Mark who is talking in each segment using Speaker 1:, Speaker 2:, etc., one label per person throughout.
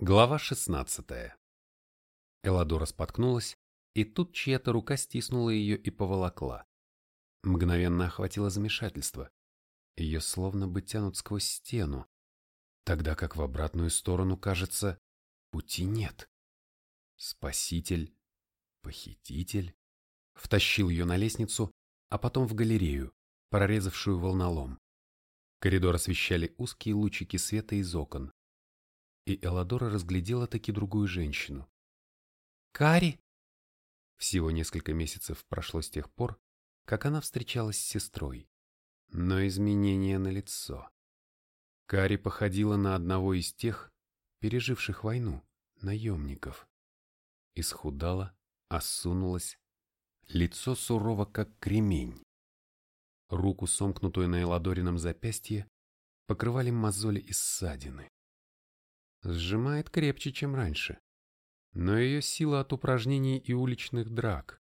Speaker 1: Глава 16. Эладора споткнулась, и тут чья-то рука стиснула ее и поволокла. Мгновенно охватило замешательство. Ее словно бы тянут сквозь стену, тогда как в обратную сторону, кажется, пути нет. Спаситель, похититель, втащил ее на лестницу, а потом в галерею, прорезавшую волнолом. Коридор освещали узкие лучики света из окон и Эладора разглядела таки другую женщину. «Кари!» Всего несколько месяцев прошло с тех пор, как она встречалась с сестрой. Но изменения на лицо. Кари походила на одного из тех, переживших войну, наемников. Исхудала, осунулась, лицо сурово, как кремень. Руку, сомкнутую на Эладорином запястье, покрывали мозоли и ссадины сжимает крепче, чем раньше. Но ее сила от упражнений и уличных драк,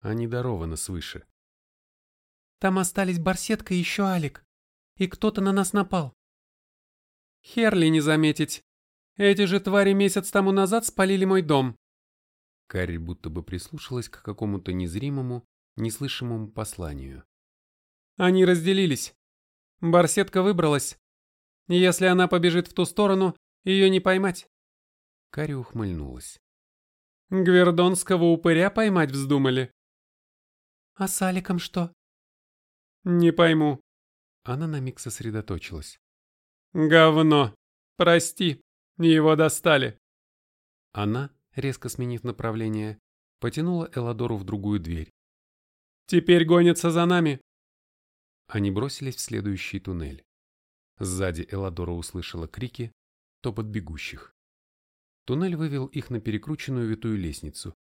Speaker 1: а не дарована свыше.
Speaker 2: Там остались Барсетка и еще Алик, и кто-то на нас напал. Херли не заметить. Эти же твари месяц тому назад спалили мой дом.
Speaker 1: Карри будто бы прислушалась к какому-то незримому, неслышимому посланию.
Speaker 2: Они разделились. Барсетка выбралась. Если она побежит в ту сторону, ее не поймать.
Speaker 1: Кари ухмыльнулась.
Speaker 2: Гвердонского упыря поймать вздумали.
Speaker 3: А с Аликом что?
Speaker 2: Не пойму.
Speaker 1: Она на миг сосредоточилась.
Speaker 2: Говно. Прости, его достали.
Speaker 1: Она, резко сменив направление, потянула Эладору в другую дверь.
Speaker 2: Теперь гонятся за нами.
Speaker 1: Они бросились в следующий туннель. Сзади Эладора услышала крики, топот бегущих. Туннель вывел их на перекрученную витую лестницу.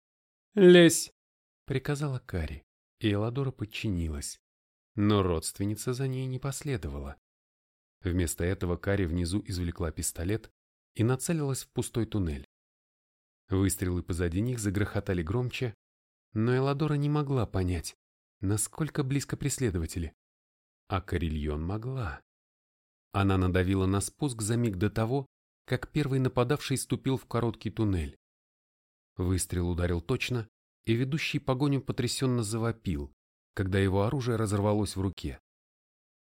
Speaker 2: «Лезь!»
Speaker 1: — приказала Кари, и Эладора подчинилась. Но родственница за ней не последовала. Вместо этого Кари внизу извлекла пистолет и нацелилась в пустой туннель. Выстрелы позади них загрохотали громче, но Эладора не могла понять, насколько близко преследователи. А Карильон могла. Она надавила на спуск за миг до того, как первый нападавший ступил в короткий туннель. Выстрел ударил точно, и ведущий погоню потрясенно завопил, когда его оружие разорвалось в руке.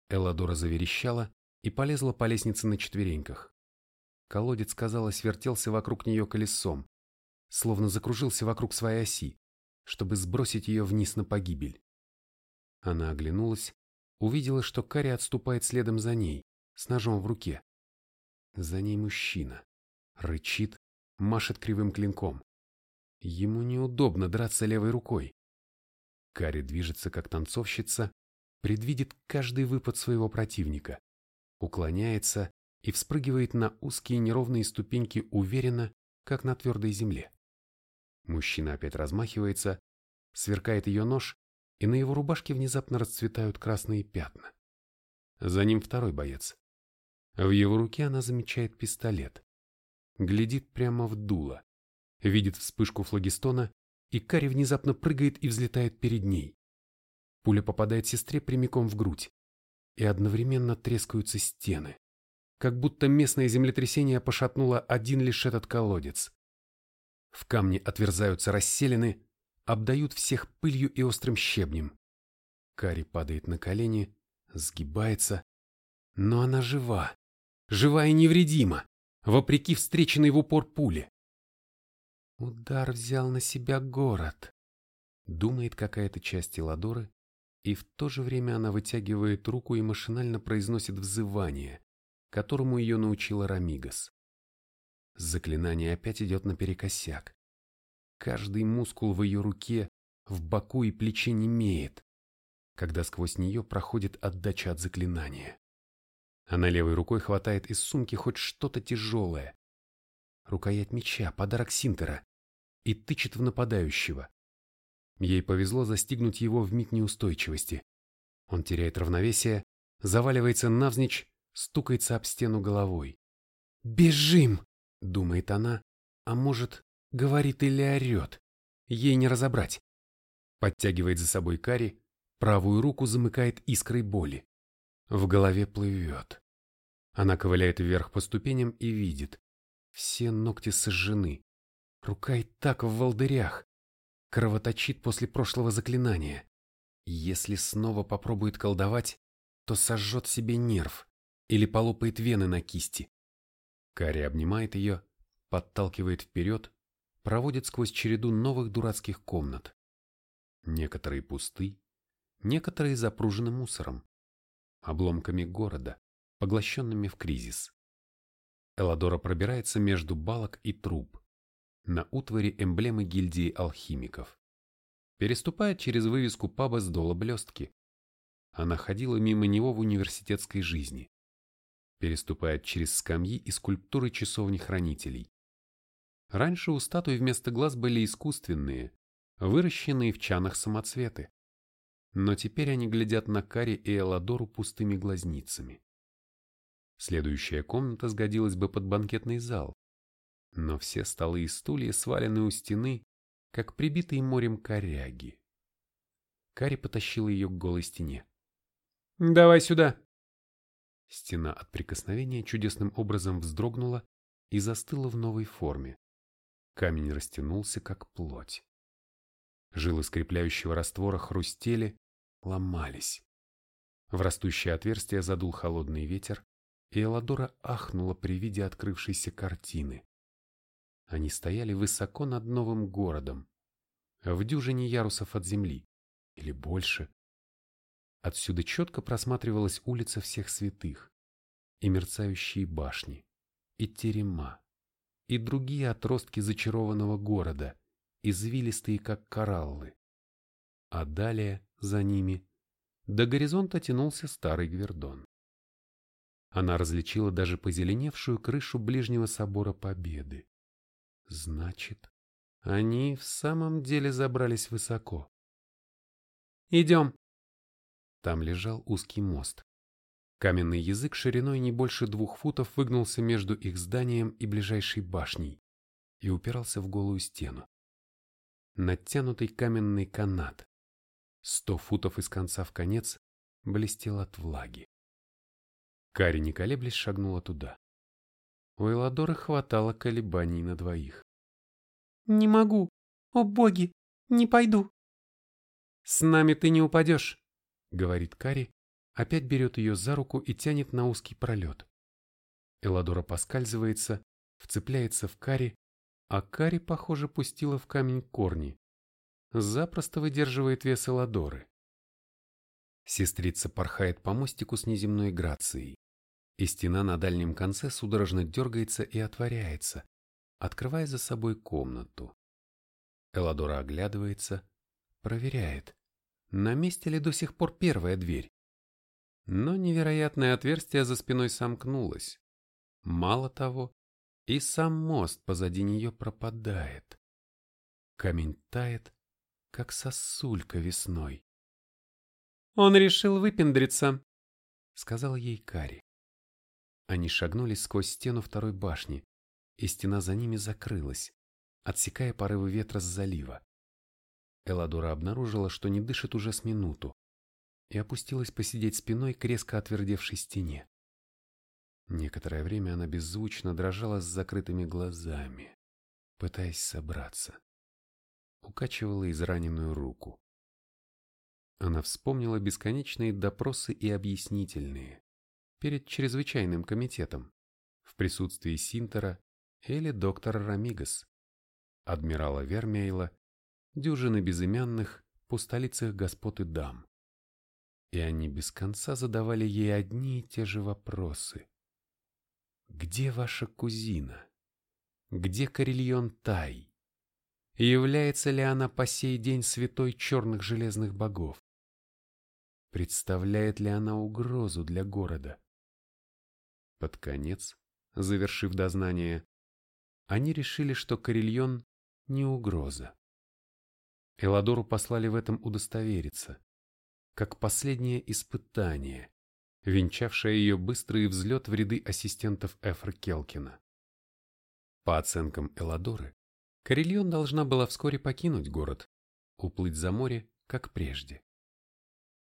Speaker 1: Элладора заверещала и полезла по лестнице на четвереньках. Колодец, казалось, вертелся вокруг нее колесом, словно закружился вокруг своей оси, чтобы сбросить ее вниз на погибель. Она оглянулась, увидела, что Карри отступает следом за ней, с ножом в руке. За ней мужчина. Рычит, машет кривым клинком. Ему неудобно драться левой рукой. Кари движется как танцовщица, предвидит каждый выпад своего противника, уклоняется и вспрыгивает на узкие неровные ступеньки уверенно, как на твердой земле. Мужчина опять размахивается, сверкает ее нож, и на его рубашке внезапно расцветают красные пятна. За ним второй боец. В его руке она замечает пистолет. Глядит прямо в дуло. Видит вспышку флагистона, и Кари внезапно прыгает и взлетает перед ней. Пуля попадает сестре прямиком в грудь. И одновременно трескаются стены. Как будто местное землетрясение пошатнуло один лишь этот колодец. В камне отверзаются расселены, обдают всех пылью и острым щебнем. Кари падает на колени, сгибается, но она жива жива и невредима, вопреки встреченной в упор пуле. Удар взял на себя город, думает какая-то часть Эладоры, и в то же время она вытягивает руку и машинально произносит взывание, которому ее научила Рамигас. Заклинание опять идет наперекосяк. Каждый мускул в ее руке, в боку и плече немеет, когда сквозь нее проходит отдача от заклинания. Она левой рукой хватает из сумки хоть что-то тяжелое. Рукоять меча, подарок Синтера, и тычет в нападающего. Ей повезло застигнуть его в миг неустойчивости. Он теряет равновесие, заваливается навзничь, стукается об стену головой. «Бежим!» — думает она, а может, говорит или орет. Ей не разобрать. Подтягивает за собой Кари, правую руку замыкает искрой боли. В голове плывет. Она ковыляет вверх по ступеням и видит. Все ногти сожжены. Рука и так в волдырях. Кровоточит после прошлого заклинания. Если снова попробует колдовать, то сожжет себе нерв или полопает вены на кисти. Кари обнимает ее, подталкивает вперед, проводит сквозь череду новых дурацких комнат. Некоторые пусты, некоторые запружены мусором, обломками города, поглощенными в кризис. Эладора пробирается между балок и труб, на утваре эмблемы гильдии алхимиков. Переступает через вывеску паба с дола блестки. Она ходила мимо него в университетской жизни. Переступает через скамьи и скульптуры часовни хранителей. Раньше у статуй вместо глаз были искусственные, выращенные в чанах самоцветы. Но теперь они глядят на Кари и Эладору пустыми глазницами. Следующая комната сгодилась бы под банкетный зал, но все столы и стулья свалены у стены, как прибитые морем коряги. Кари потащила ее к голой стене.
Speaker 2: «Давай сюда!»
Speaker 1: Стена от прикосновения чудесным образом вздрогнула и застыла в новой форме. Камень растянулся, как плоть. Жилы скрепляющего раствора хрустели, ломались. В растущее отверстие задул холодный ветер, и Эладора ахнула при виде открывшейся картины. Они стояли высоко над новым городом, в дюжине ярусов от земли, или больше. Отсюда четко просматривалась улица всех святых, и мерцающие башни, и терема, и другие отростки зачарованного города, извилистые, как кораллы. А далее, за ними, до горизонта тянулся старый Гвердон. Она различила даже позеленевшую крышу ближнего собора Победы. Значит, они в самом деле забрались высоко.
Speaker 2: «Идем!»
Speaker 1: Там лежал узкий мост. Каменный язык шириной не больше двух футов выгнулся между их зданием и ближайшей башней и упирался в голую стену. Натянутый каменный канат, сто футов из конца в конец, блестел от влаги. Кари, не колеблясь, шагнула туда. У Эладоры хватало колебаний на двоих.
Speaker 3: «Не могу. О боги, не пойду».
Speaker 2: «С нами ты не упадешь», —
Speaker 1: говорит Кари, опять берет ее за руку и тянет на узкий пролет. Эладора поскальзывается, вцепляется в Кари, а Кари, похоже, пустила в камень корни. Запросто выдерживает вес Эладоры. Сестрица порхает по мостику с неземной грацией и стена на дальнем конце судорожно дергается и отворяется, открывая за собой комнату. Эладора оглядывается, проверяет, на месте ли до сих пор первая дверь. Но невероятное отверстие за спиной сомкнулось. Мало того, и сам мост позади нее пропадает. Камень тает, как сосулька весной.
Speaker 2: «Он решил выпендриться», —
Speaker 1: сказал ей Кари. Они шагнули сквозь стену второй башни, и стена за ними закрылась, отсекая порывы ветра с залива. Эладора обнаружила, что не дышит уже с минуту, и опустилась посидеть спиной к резко отвердевшей стене. Некоторое время она беззвучно дрожала с закрытыми глазами, пытаясь собраться. Укачивала израненную руку. Она вспомнила бесконечные допросы и объяснительные, перед чрезвычайным комитетом в присутствии Синтера или доктора Рамигас, адмирала Вермейла, дюжины безымянных по столицах господ и дам. И они без конца задавали ей одни и те же вопросы. Где ваша кузина? Где Карельон Тай? Является ли она по сей день святой черных железных богов? Представляет ли она угрозу для города? Под конец, завершив дознание, они решили, что Карельон не угроза. Эладору послали в этом удостовериться, как последнее испытание, венчавшее ее быстрый взлет в ряды ассистентов Эфра Келкина. По оценкам Эладоры, Карельон должна была вскоре покинуть город, уплыть за море, как прежде.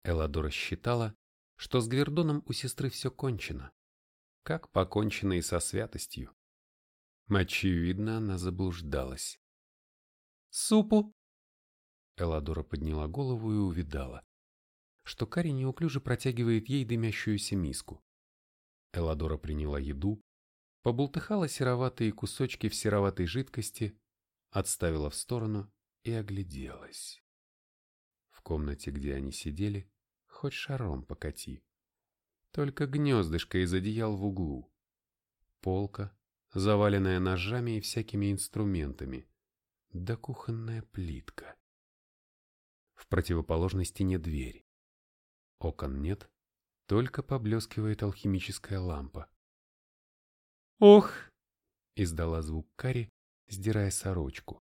Speaker 1: Эладора считала, что с Гвердоном у сестры все кончено как покончено и со святостью. Очевидно, она заблуждалась.
Speaker 2: «Супу?»
Speaker 1: Эладора подняла голову и увидала, что Кари неуклюже протягивает ей дымящуюся миску. Эладора приняла еду, побултыхала сероватые кусочки в сероватой жидкости, отставила в сторону и огляделась. В комнате, где они сидели, хоть шаром покати. Только гнездышко из одеял в углу. Полка, заваленная ножами и всякими инструментами, да кухонная плитка. В противоположной стене дверь. Окон нет, только поблескивает алхимическая лампа.
Speaker 2: «Ох!» — издала звук Кари, сдирая сорочку.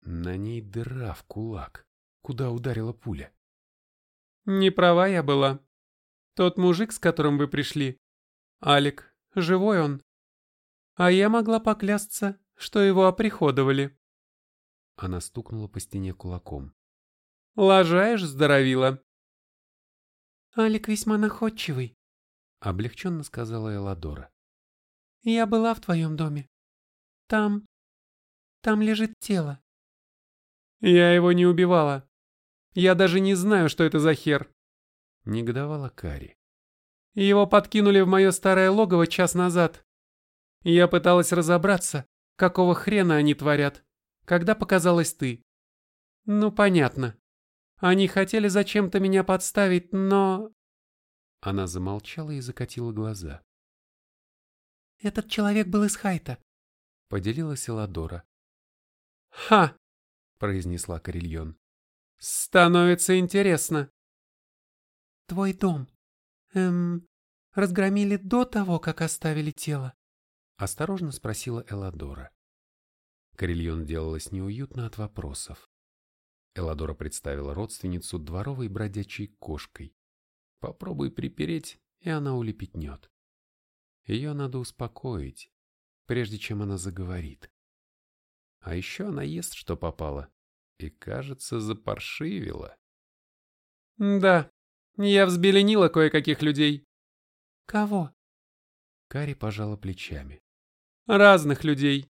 Speaker 1: На ней дыра в кулак, куда ударила пуля.
Speaker 2: «Не права я была. Тот мужик, с которым вы пришли, Алик, живой он. А я могла поклясться, что его оприходовали».
Speaker 1: Она стукнула по стене кулаком.
Speaker 2: «Лажаешь, здоровила?»
Speaker 3: «Алик весьма находчивый», —
Speaker 1: облегченно сказала Эладора.
Speaker 3: «Я была в твоем доме. Там... там лежит тело».
Speaker 2: «Я его не убивала. Я даже не знаю, что это за хер», —
Speaker 1: негодовала Кари.
Speaker 2: «Его подкинули в мое старое логово час назад. Я пыталась разобраться, какого хрена они творят, когда показалась ты. Ну, понятно. Они хотели зачем-то меня подставить, но...»
Speaker 1: Она замолчала и закатила глаза.
Speaker 3: «Этот человек был из Хайта», —
Speaker 1: поделилась Эладора.
Speaker 2: «Ха!» — произнесла Карельон. «Становится интересно».
Speaker 3: «Твой дом. Эм, разгромили до того, как оставили тело?»
Speaker 1: — осторожно спросила Эладора. Карельон делалась неуютно от вопросов. Эладора представила родственницу дворовой бродячей кошкой. Попробуй припереть, и она улепетнет. Ее надо успокоить, прежде чем она заговорит. А еще она ест, что попало, и, кажется, запаршивила.
Speaker 2: «Да, я взбеленила кое-каких людей».
Speaker 3: «Кого?»
Speaker 1: Кари пожала плечами.
Speaker 2: «Разных людей.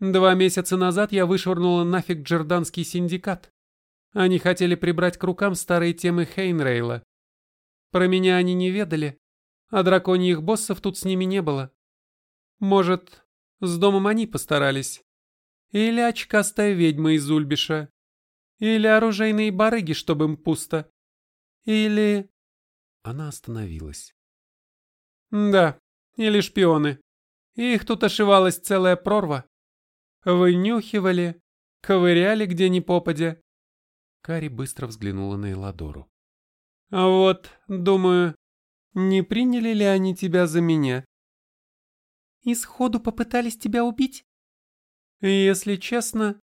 Speaker 2: Два месяца назад я вышвырнула нафиг джорданский синдикат. Они хотели прибрать к рукам старые темы Хейнрейла. Про меня они не ведали, а драконьих боссов тут с ними не было. Может, с домом они постарались. Или очкастая ведьма из Ульбиша. Или оружейные барыги, чтобы им пусто. Или...
Speaker 1: Она остановилась.
Speaker 2: Да, или шпионы. Их тут ошивалась целая прорва. Вынюхивали, ковыряли где ни попадя.
Speaker 1: Кари быстро взглянула на Эладору.
Speaker 2: «А вот, думаю, не приняли ли они тебя за меня?»
Speaker 3: «И сходу попытались тебя убить?»
Speaker 2: «Если честно...»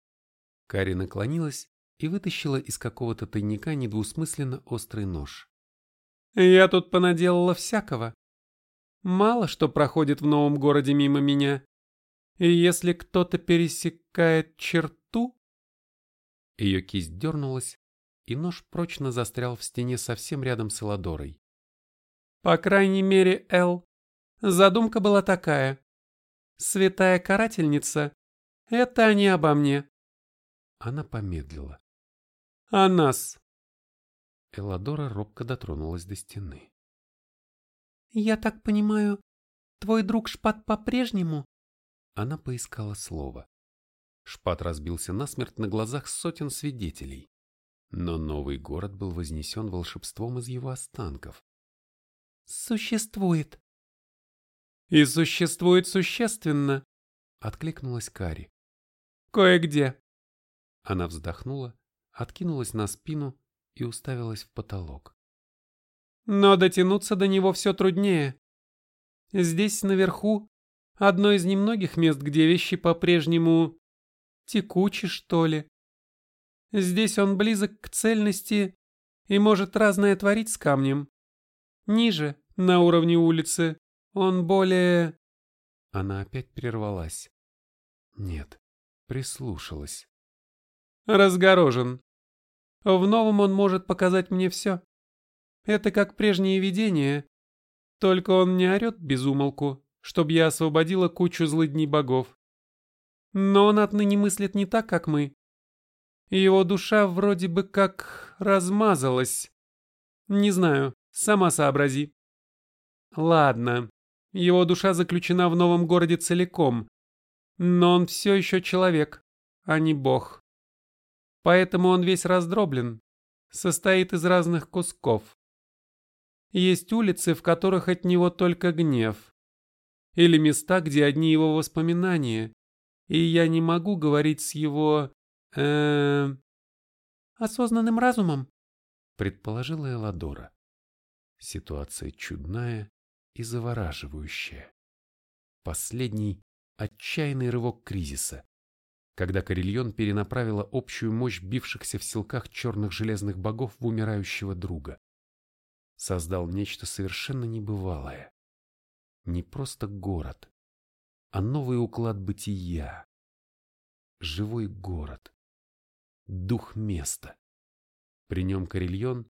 Speaker 1: Кари наклонилась и вытащила из какого-то тайника недвусмысленно острый нож.
Speaker 2: «Я тут понаделала всякого. Мало что проходит в новом городе мимо меня. И если кто-то пересекает черту,
Speaker 1: ее кисть дернулась, и нож прочно застрял в стене совсем рядом с Эладорой.
Speaker 2: По крайней мере, Эл, задумка была такая. Святая карательница — это не обо мне.
Speaker 1: Она помедлила.
Speaker 2: О нас.
Speaker 1: Эладора робко дотронулась до стены.
Speaker 3: «Я так понимаю, твой друг Шпат по-прежнему?»
Speaker 1: Она поискала слово. Шпат разбился насмерть на глазах сотен свидетелей. Но новый город был вознесен волшебством из его останков.
Speaker 3: «Существует».
Speaker 2: «И существует существенно», — откликнулась Кари. «Кое-где».
Speaker 1: Она вздохнула, откинулась на спину и уставилась в потолок.
Speaker 2: «Но дотянуться до него все труднее. Здесь, наверху, одно из немногих мест, где вещи по-прежнему текучий, что ли. Здесь он близок к цельности и может разное творить с камнем. Ниже, на уровне улицы, он более...
Speaker 1: Она опять прервалась. Нет, прислушалась.
Speaker 2: Разгорожен. В новом он может показать мне все. Это как прежние видения, только он не орет без умолку, чтобы я освободила кучу злыдней богов. Но он отныне мыслит не так, как мы. Его душа вроде бы как размазалась. Не знаю, сама сообрази. Ладно, его душа заключена в новом городе целиком, но он все еще человек, а не бог. Поэтому он весь раздроблен, состоит из разных кусков. Есть улицы, в которых от него только гнев. Или места, где одни его воспоминания. И я не могу говорить с его... Э...
Speaker 3: Осознанным разумом,
Speaker 1: предположила Эладора. Ситуация чудная и завораживающая. Последний отчаянный рывок кризиса, когда Карельон перенаправила общую мощь бившихся в силках черных железных богов в умирающего друга создал нечто совершенно небывалое. Не просто город, а новый уклад бытия. Живой город. Дух места. При нем Карельон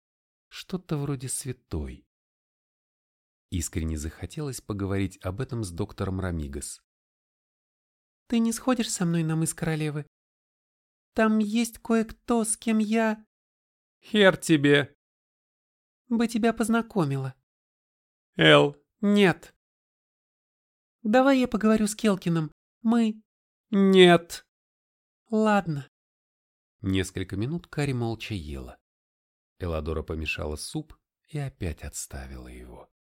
Speaker 1: что-то вроде святой. Искренне захотелось поговорить об этом с доктором Рамигас.
Speaker 3: «Ты не сходишь со мной на мыс королевы? Там есть кое-кто, с кем я...»
Speaker 2: «Хер тебе!»
Speaker 3: бы тебя познакомила.
Speaker 2: Эл, нет.
Speaker 3: Давай я поговорю с Келкиным. Мы...
Speaker 2: Нет.
Speaker 3: Ладно.
Speaker 1: Несколько минут Кари молча ела. Эладора помешала суп и опять отставила его.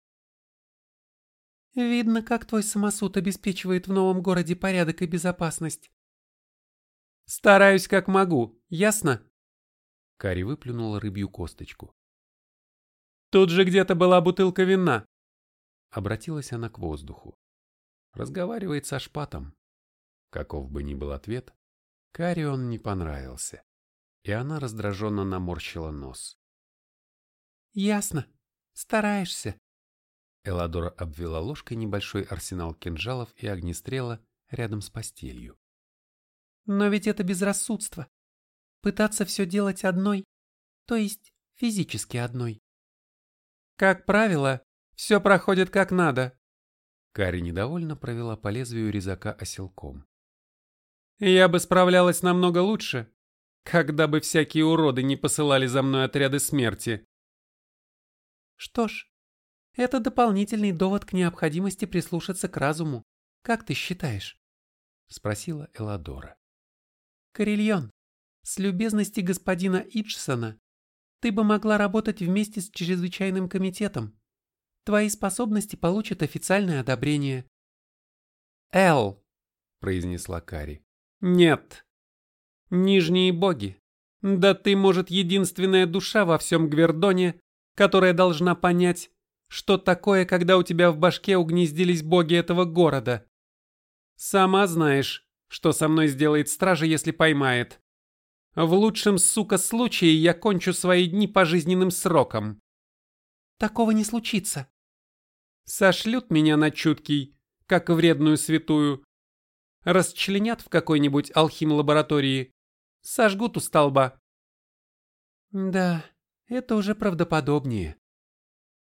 Speaker 3: Видно, как твой самосуд обеспечивает в новом городе порядок и безопасность.
Speaker 2: Стараюсь как могу, ясно?
Speaker 1: Кари выплюнула рыбью косточку.
Speaker 2: Тут же где-то была бутылка вина.
Speaker 1: Обратилась она к воздуху. Разговаривает со шпатом. Каков бы ни был ответ, Кари он не понравился, и она раздраженно наморщила нос.
Speaker 3: «Ясно. Стараешься».
Speaker 1: Эладора обвела ложкой небольшой арсенал кинжалов и огнестрела рядом с постелью.
Speaker 3: «Но ведь это безрассудство. Пытаться все делать одной, то есть физически одной.
Speaker 2: Как правило, все проходит как надо.
Speaker 1: Кари недовольно провела по лезвию резака оселком.
Speaker 2: Я бы справлялась намного лучше, когда бы всякие уроды не посылали за мной отряды смерти.
Speaker 3: Что ж, это дополнительный довод к необходимости прислушаться к разуму. Как ты считаешь? Спросила Эладора. Карельон, с любезности господина Иджсона ты бы могла работать вместе с чрезвычайным комитетом. Твои способности получат официальное одобрение.
Speaker 2: «Эл», —
Speaker 1: произнесла Кари.
Speaker 2: «Нет. Нижние боги. Да ты, может, единственная душа во всем Гвердоне, которая должна понять, что такое, когда у тебя в башке угнездились боги этого города. Сама знаешь, что со мной сделает стража, если поймает. В лучшем, сука, случае я кончу свои дни пожизненным сроком.
Speaker 3: Такого не случится.
Speaker 2: Сошлют меня на чуткий, как вредную святую. Расчленят в какой-нибудь алхим-лаборатории. Сожгут у столба.
Speaker 3: Да, это уже правдоподобнее.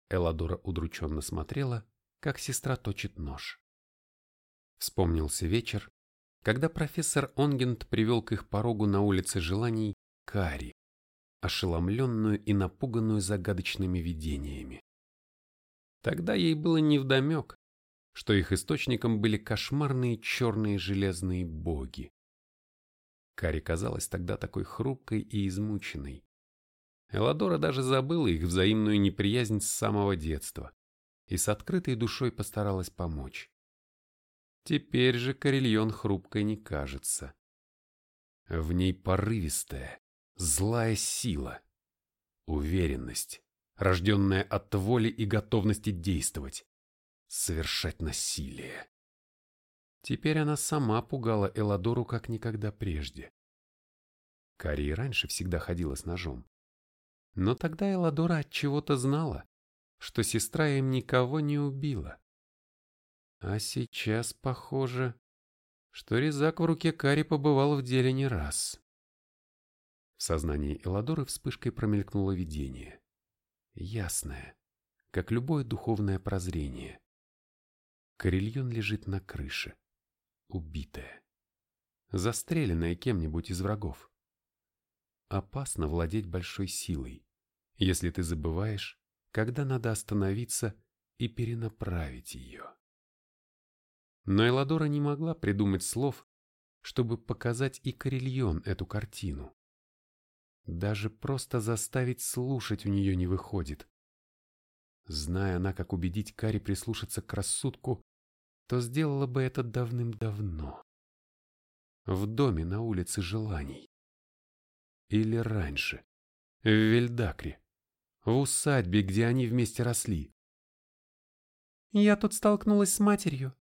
Speaker 1: Эладора удрученно смотрела, как сестра точит нож. Вспомнился вечер, когда профессор Онгент привел к их порогу на улице желаний Кари, ошеломленную и напуганную загадочными видениями. Тогда ей было невдомек, что их источником были кошмарные черные железные боги. Кари казалась тогда такой хрупкой и измученной. Эладора даже забыла их взаимную неприязнь с самого детства и с открытой душой постаралась помочь. Теперь же Карельон хрупкой не кажется. В ней порывистая, злая сила, уверенность, рожденная от воли и готовности действовать, совершать насилие. Теперь она сама пугала Эладору как никогда прежде. Кари раньше всегда ходила с ножом. Но тогда Эладора от чего-то знала, что сестра им никого не убила. А сейчас похоже, что резак в руке Кари побывал в деле не раз. В сознании Эладоры вспышкой промелькнуло видение. Ясное, как любое духовное прозрение. Карельон лежит на крыше, убитая. застреленная кем-нибудь из врагов. Опасно владеть большой силой, если ты забываешь, когда надо остановиться и перенаправить ее. Но Эладора не могла придумать слов, чтобы показать и Карельон эту картину. Даже просто заставить слушать у нее не выходит. Зная она, как убедить Кари прислушаться к рассудку, то сделала бы это давным-давно. В доме на улице Желаний. Или раньше, в Вельдакре, в усадьбе, где они вместе росли.
Speaker 3: «Я тут столкнулась с матерью».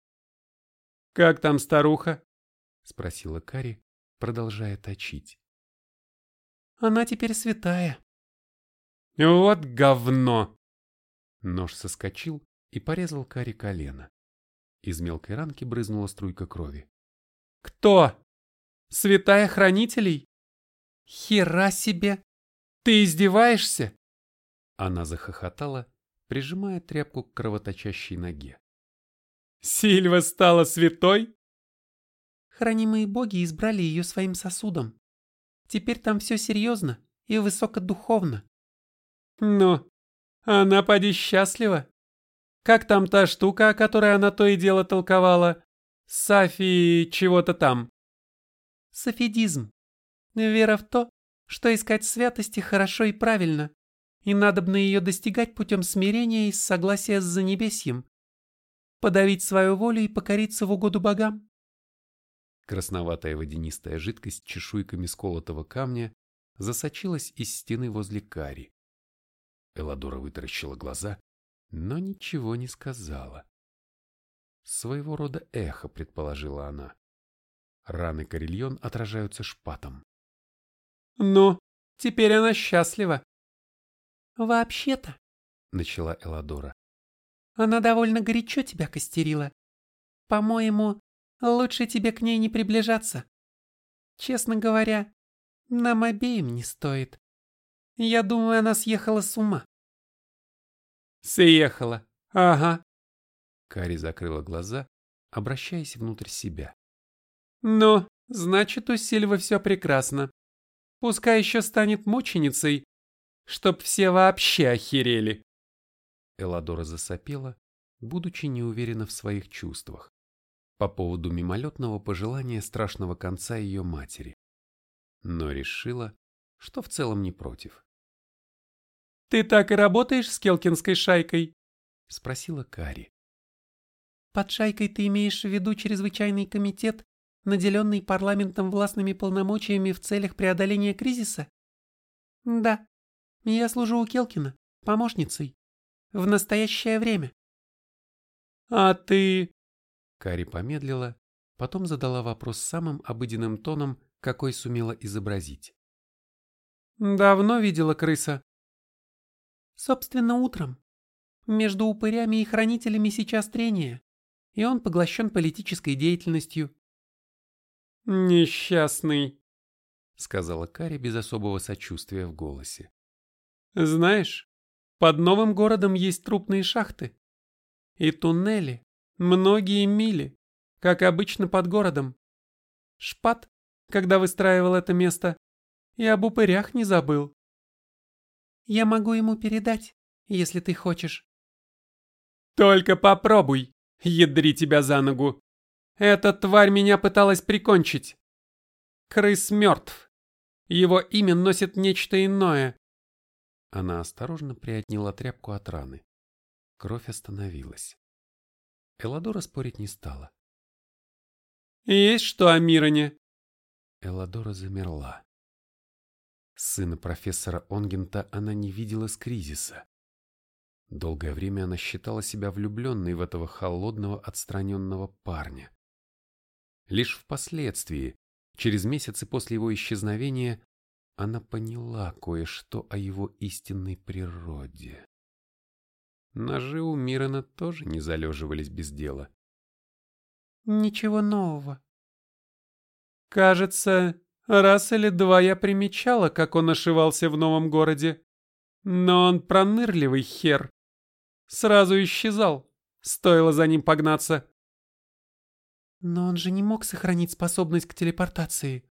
Speaker 2: «Как там старуха?»
Speaker 1: — спросила Кари, продолжая точить.
Speaker 3: «Она теперь святая».
Speaker 2: «Вот говно!»
Speaker 1: Нож соскочил и порезал Кари колено. Из мелкой ранки брызнула струйка крови.
Speaker 2: «Кто? Святая хранителей?»
Speaker 3: «Хера себе!
Speaker 2: Ты издеваешься?»
Speaker 1: Она захохотала, прижимая тряпку к кровоточащей ноге.
Speaker 2: «Сильва стала святой?»
Speaker 3: Хранимые боги избрали ее своим сосудом. Теперь там все серьезно и высокодуховно.
Speaker 2: Ну, она поди счастлива. Как там та штука, о которой она то и дело толковала? Сафи чего-то там.
Speaker 3: Софидизм. Вера в то, что искать святости хорошо и правильно, и надобно ее достигать путем смирения и согласия с Занебесьем. Подавить свою волю и покориться в угоду богам.
Speaker 1: Красноватая водянистая жидкость чешуйками сколотого камня засочилась из стены возле кари. Эладора вытаращила глаза, но ничего не сказала. Своего рода эхо, предположила она. Раны Карельон отражаются шпатом.
Speaker 2: «Ну, теперь она счастлива».
Speaker 3: «Вообще-то», — начала Эладора, — «она довольно горячо тебя костерила. По-моему, лучше тебе к ней не приближаться. Честно говоря, нам обеим не стоит. Я думаю, она съехала с ума».
Speaker 2: «Съехала, ага».
Speaker 1: Кари закрыла глаза, обращаясь внутрь себя.
Speaker 2: «Ну, значит, у Сильвы все прекрасно. Пускай еще станет мученицей, чтоб все вообще охерели.
Speaker 1: Эладора засопела, будучи неуверена в своих чувствах по поводу мимолетного пожелания страшного конца ее матери, но решила, что в целом не против.
Speaker 2: «Ты так и работаешь с Келкинской шайкой?»
Speaker 1: — спросила Кари.
Speaker 3: «Под шайкой ты имеешь в виду чрезвычайный комитет, наделенный парламентом властными полномочиями в целях преодоления кризиса? Да, я служу у Келкина, помощницей. В настоящее время.
Speaker 2: А ты...
Speaker 1: Кари помедлила, потом задала вопрос самым обыденным тоном, какой сумела изобразить.
Speaker 2: Давно видела крыса?
Speaker 3: Собственно, утром. Между упырями и хранителями сейчас трение, и он поглощен политической деятельностью.
Speaker 2: «Несчастный», —
Speaker 1: сказала Кари без особого сочувствия в голосе.
Speaker 2: «Знаешь, под новым городом есть трупные шахты. И туннели, многие мили, как обычно под городом. Шпат, когда выстраивал это место, и об упырях не забыл.
Speaker 3: Я могу ему передать, если ты хочешь.
Speaker 2: Только попробуй, ядри тебя за ногу. Эта тварь меня пыталась прикончить. Крыс мертв. Его имя носит нечто иное.
Speaker 1: Она осторожно приотняла тряпку от раны. Кровь остановилась. Эладора спорить не стала.
Speaker 2: «Есть что о Мироне?»
Speaker 1: Эладора замерла. Сына профессора Онгента она не видела с кризиса. Долгое время она считала себя влюбленной в этого холодного, отстраненного парня. Лишь впоследствии, через месяцы после его исчезновения, она поняла кое-что о его истинной природе. Ножи у Мирона тоже не залеживались без дела.
Speaker 3: Ничего нового.
Speaker 2: Кажется, раз или два я примечала, как он ошивался в новом городе. Но он пронырливый хер. Сразу исчезал, стоило за ним погнаться.
Speaker 3: Но он же не мог сохранить способность к телепортации.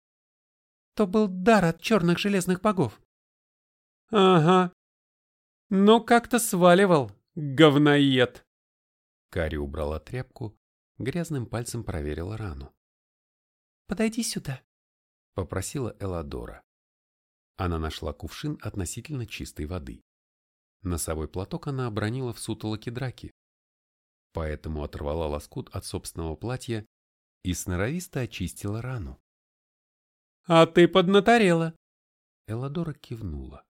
Speaker 3: То был дар от черных железных богов.
Speaker 2: Ага. Но как-то сваливал, говноед.
Speaker 1: Кари убрала тряпку, грязным пальцем проверила рану.
Speaker 3: «Подойди сюда», —
Speaker 1: попросила Эладора. Она нашла кувшин относительно чистой воды. Носовой платок она обронила в сутолоке драки. Поэтому оторвала лоскут от собственного платья и сноровисто очистила рану.
Speaker 2: «А ты поднаторела!»
Speaker 1: Эладора кивнула.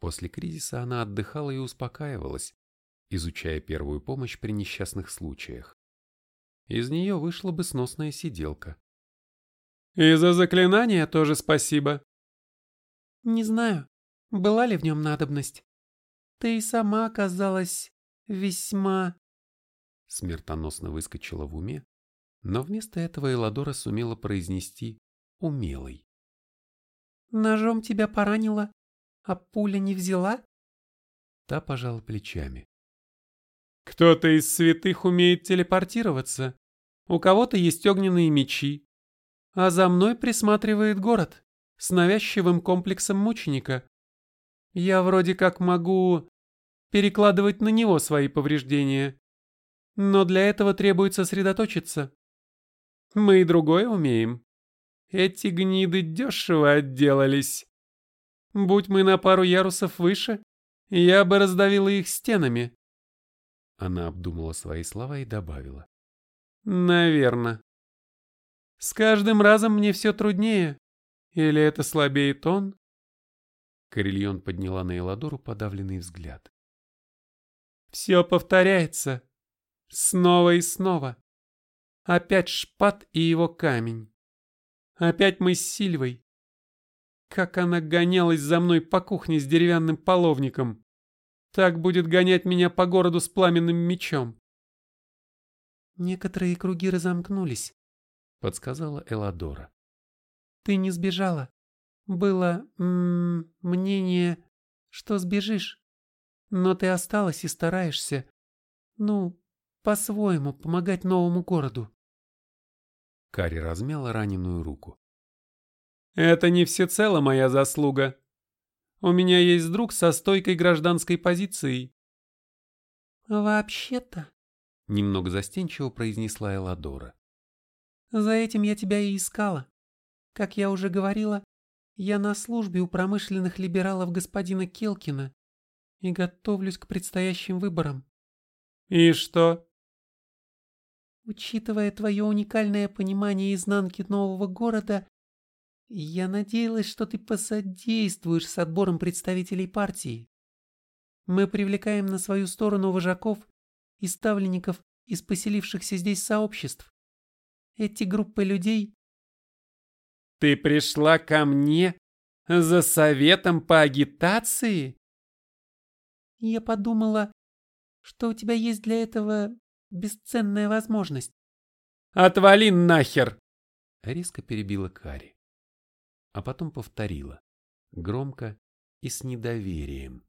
Speaker 1: После кризиса она отдыхала и успокаивалась, изучая первую помощь при несчастных случаях. Из нее вышла бы сносная сиделка.
Speaker 2: «И за заклинание тоже спасибо!»
Speaker 3: «Не знаю, была ли в нем надобность. Ты и сама оказалась весьма...»
Speaker 1: Смертоносно выскочила в уме, но вместо этого Эладора сумела произнести «умелый».
Speaker 3: «Ножом тебя поранило, а пуля не взяла?»
Speaker 1: Та пожала плечами.
Speaker 2: «Кто-то из святых умеет телепортироваться, у кого-то есть огненные мечи, а за мной присматривает город с навязчивым комплексом мученика. Я вроде как могу перекладывать на него свои повреждения. Но для этого требуется сосредоточиться. Мы и другое умеем. Эти гниды дешево отделались. Будь мы на пару ярусов выше, я бы раздавила их стенами.
Speaker 1: Она обдумала свои слова и добавила.
Speaker 2: Наверно. С каждым разом мне все труднее. Или это слабеет он?
Speaker 1: Карельон подняла на Эладору подавленный взгляд.
Speaker 2: Все повторяется. Снова и снова. Опять шпат и его камень. Опять мы с Сильвой. Как она гонялась за мной по кухне с деревянным половником. Так будет гонять меня по городу с пламенным мечом.
Speaker 3: Некоторые круги разомкнулись, подсказала Эладора. Ты не сбежала. Было м -м, мнение, что сбежишь. Но ты осталась и стараешься, ну, по-своему помогать новому городу.
Speaker 1: Кари размяла раненую руку.
Speaker 2: Это не всецело моя заслуга. У меня есть друг со стойкой гражданской позицией.
Speaker 3: Вообще-то,
Speaker 1: немного застенчиво произнесла Эладора.
Speaker 3: За этим я тебя и искала. Как я уже говорила, я на службе у промышленных либералов господина Келкина и готовлюсь к предстоящим выборам.
Speaker 2: И что?
Speaker 3: Учитывая твое уникальное понимание изнанки нового города, я надеялась, что ты посодействуешь с отбором представителей партии. Мы привлекаем на свою сторону вожаков и ставленников из поселившихся здесь сообществ. Эти группы людей...
Speaker 2: Ты пришла ко мне за советом по агитации?
Speaker 3: Я подумала, что у тебя есть для этого бесценная возможность.
Speaker 2: Отвали нахер!
Speaker 1: Резко перебила Кари. А потом повторила, громко и с недоверием,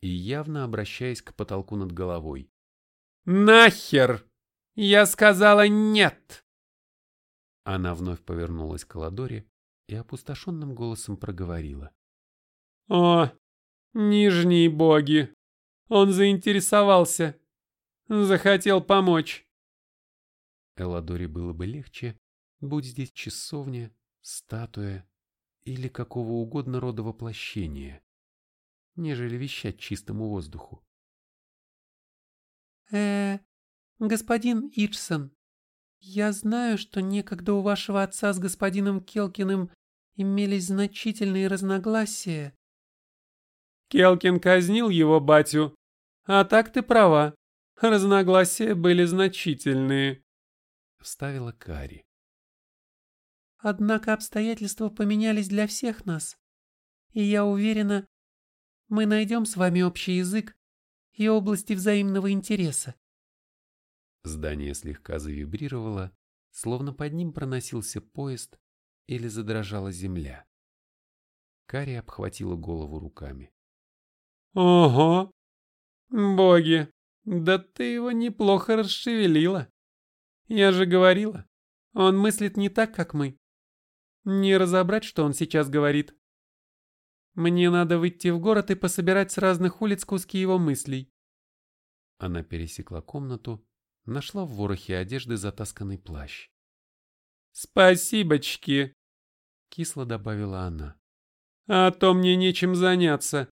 Speaker 1: и явно обращаясь к потолку над головой.
Speaker 2: Нахер! Я сказала нет!
Speaker 1: Она вновь повернулась к Ладоре и опустошенным голосом проговорила.
Speaker 2: О, нижние боги! Он заинтересовался. Захотел помочь.
Speaker 1: Эладоре было бы легче, будь здесь часовня, статуя или какого угодно рода воплощения, нежели вещать чистому воздуху.
Speaker 3: э господин Ичсон, я знаю, что некогда у вашего отца с господином Келкиным имелись значительные разногласия.
Speaker 2: Келкин казнил его батю, а так ты права. Разногласия были значительные.
Speaker 1: Вставила Кари.
Speaker 3: Однако обстоятельства поменялись для всех нас. И я уверена, мы найдем с вами общий язык и области взаимного интереса.
Speaker 1: Здание слегка завибрировало, словно под ним проносился поезд или задрожала земля. Кари обхватила голову руками.
Speaker 2: «Ого! Боги, да ты его неплохо расшевелила. Я же говорила, Он мыслит не так, как мы. Не разобрать, что он сейчас говорит. Мне надо выйти в город и пособирать с разных улиц куски его мыслей.
Speaker 1: Она пересекла комнату, нашла в ворохе одежды затасканный плащ.
Speaker 2: «Спасибочки!»
Speaker 1: — кисло добавила она.
Speaker 2: «А то мне нечем заняться,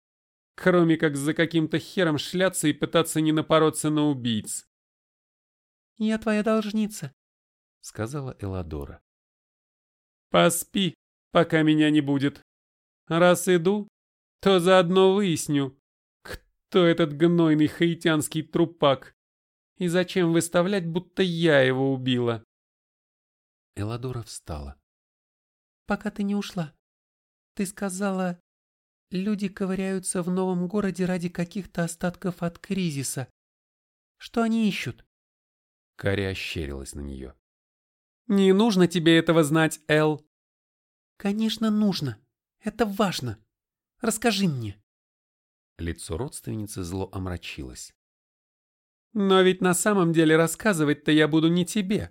Speaker 2: кроме как за каким-то хером шляться и пытаться не напороться на убийц».
Speaker 3: «Я твоя должница», —
Speaker 1: сказала Эладора.
Speaker 2: «Поспи, пока меня не будет. Раз иду, то заодно выясню, кто этот гнойный хаитянский трупак и зачем выставлять, будто я его убила».
Speaker 1: Эладора встала.
Speaker 3: «Пока ты не ушла. Ты сказала, люди ковыряются в новом городе ради каких-то остатков от кризиса. Что они ищут?»
Speaker 1: Кари ощерилась на нее.
Speaker 2: «Не нужно тебе этого знать, Эл».
Speaker 3: «Конечно, нужно. Это важно. Расскажи мне».
Speaker 1: Лицо родственницы зло омрачилось.
Speaker 2: «Но ведь на самом деле рассказывать-то я буду не тебе.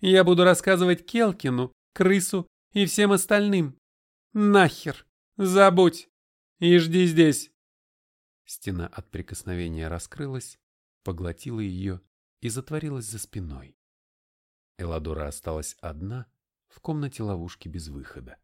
Speaker 2: Я буду рассказывать Келкину, крысу и всем остальным. Нахер! Забудь! И жди здесь!»
Speaker 1: Стена от прикосновения раскрылась, поглотила ее и затворилась за спиной. Эладора осталась одна в комнате ловушки без выхода.